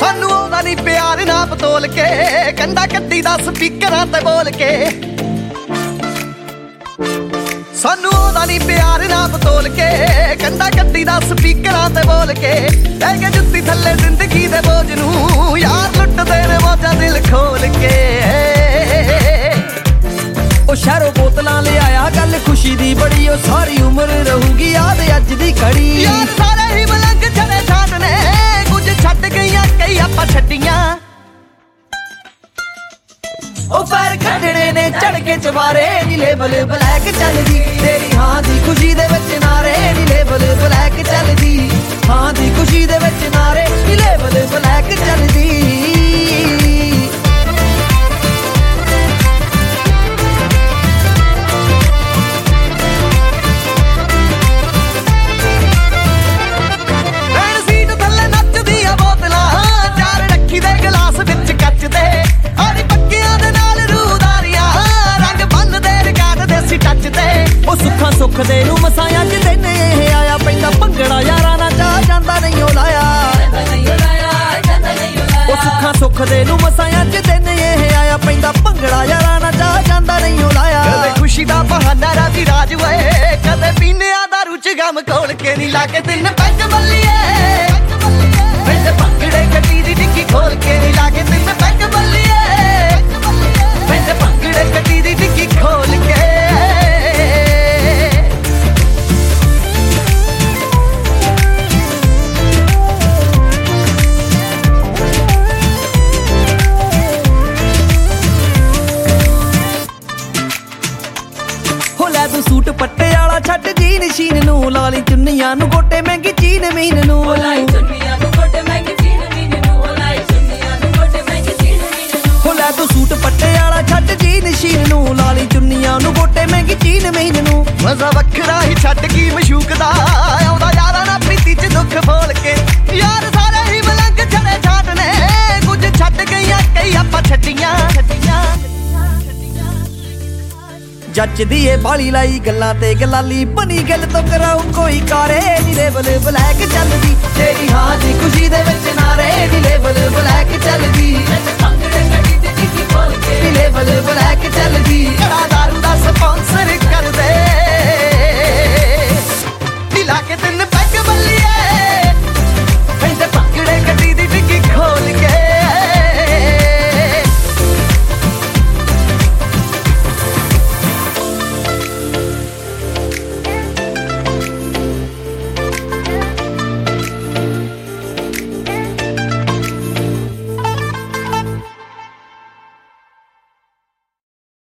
ਸਾਨੂੰ ਉਹਦਾ ਨਹੀਂ ਪਿਆਰ, ਨਾ ਬਤੋਲ ਕੇ। ਕੰਡਾ ਕੱਢੀ ਦਾ ਸਪੀਕਰਾਂ ਤੇ ਬੋਲ ਕੇ। ਸਾਨੂੰ ਉਹਦਾ ਨਹੀਂ ਪਿਆਰ, ਨਾ ਬਤੋਲ ਕੇ। ਕੰਡਾ ਕੱਢੀ ਦਾ ਸਪੀਕਰਾਂ ਤੇ ਬੋਲ ਕੇ। ਲੈ ਕੇ ਜੁੱਤੀ ਥੱਲੇ ਜ਼ਿੰਦਗੀ ਦੇ ਬੋਝ ਨੂੰ। ਯਾਰ ਲੁੱਟਦੇ ਨੇ ਮੋਜਾ ਦਿਲ ਖੋਲ ਕੇ। ਉਹ ਸ਼ਹਿਰੋਂ ਬੋਤਲਾਂ ਲਿਆਇਆ ਗੱਲ ਖੁਸ਼ੀ ਦੀ ਬੜੀ, ਉਹ ਸਾਰੀ ਉਮਰ ਰਹੂਗੀ ਯਾਦ ਅੱਜ ਦੀ ਘੜੀ। ਯਾਰ ਖੱਡਣੇ ਨੇ ਚੜ ਕੇ ਚਵਾਰੇ ਨੀ ਲੇਬਲ ਮਸਾਇਆ ਚ ਦਿਨ ਇਹ ਆਇਆ ਪੈਂਦਾ ਭੰਗੜਾ, ਯਾਰਾਂ ਨਾਲ ਜਾ ਜਾਂਦਾ ਨਹੀਂ ਉਹ ਲਾਇਆ। ਉਹ ਸੁੱਖਾਂ ਸੁੱਖ ਦੇ ਨੂੰ ਮਸਾਇਆ ਚ ਦਿਨ ਇਹ ਆਇਆ ਪੈਂਦਾ ਭੰਗੜਾ, ਯਾਰਾਂ ਨਾਲ ਜਾ ਜਾਂਦਾ ਨਹੀਂ ਜੀਨ ਸ਼ੀਨ ਨੂੰ ਲਾ ਲਈ ਚੁੰਨੀਆਂ ਨੂੰ ਗੋਟੇ ਮਹਿੰਗੀ ਚੀਨ ਮੀਨ ਨੂੰ। Olay ਚੁੰਨੀਆਂ ਨੂੰ ਕੋਟੇ ਮਹਿੰਗੀ ਚੀਨ ਮੀਨ ਨੂੰ Olay ਚੁੰਨੀਆਂ ਨੂੰ ਕੋਟੇ ਮਹਿੰਗੀ ਚੀਨ ਮੀਨ ਨੂੰ। ਹੋ ਲੈ ਤੂੰ ਸੂਟ ਪੱਟੇ ਵਾਲਾ ਛੱਡ ਜੀਨ ਸ਼ੀਨ ਨੂੰ ਲਾ ਲਈ ਚੁੰਨੀਆਂ ਨੂੰ ਗੋਟੇ ਮਹਿੰਗੀ ਚੀਨ ਜੱਜਦੀ ਏ ਬਾਲੀ ਲਾਈ, ਗੱਲਾਂ ਤੇ ਗਲਾਲੀ ਬਣੀ, ਗੱਲ ਤੋਂ ਕਰਾਉ ਕੋਈ ਕਾਰੇ ਨੀ ਲੇਬਲ ਬਲੈਕ ਚੱਲਦੀ। ਤੇਰੀ ਹਾਂ ਦੀ ਖੁਸ਼ੀ ਦੇ ਵਿੱਚ ਨਾਰੇ ਨੀ ਲੇਬਲ ਬਲੈਕ ਚੱਲਦੀ।